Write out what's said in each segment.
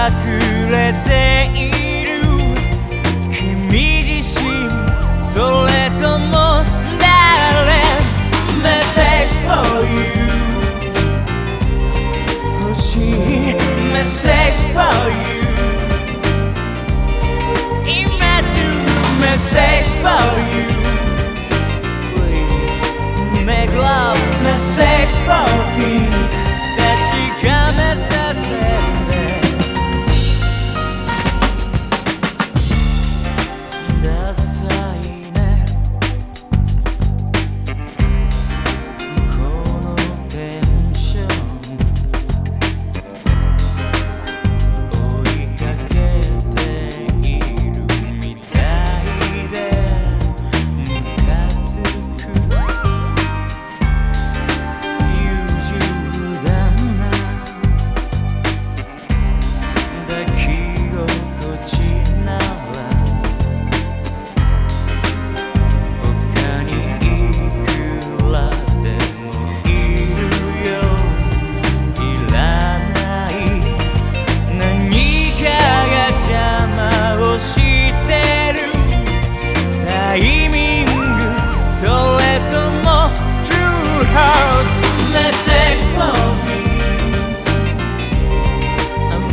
隠れている君自身それとも誰 Message for you 欲しい Message for you 今すぐ Message for you make love, mistake for me. That she comes as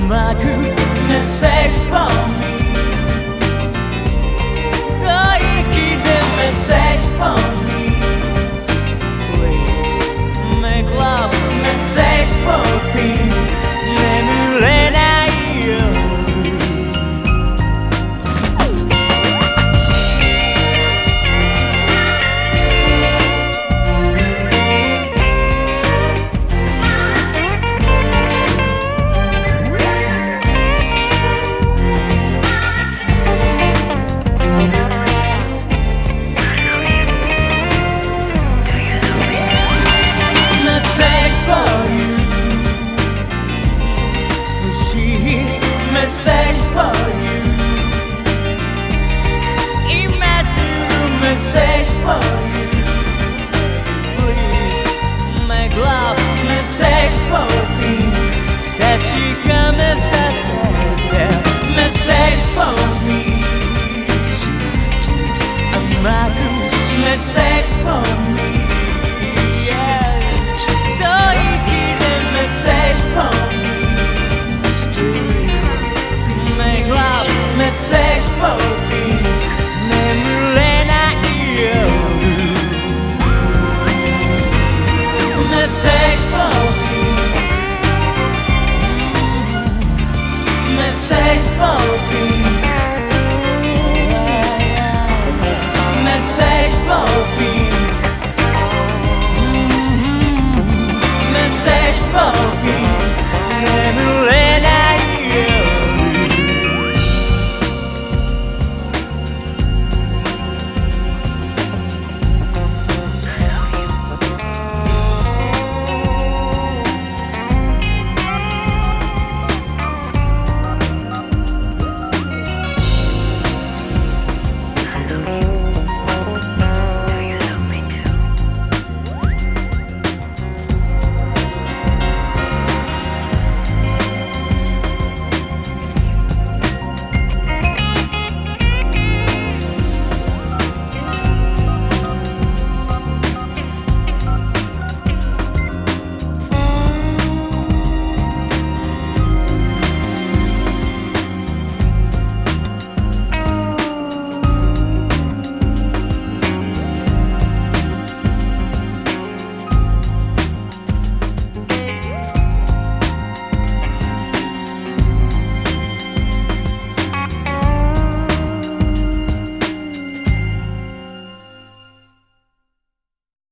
まくメッセージ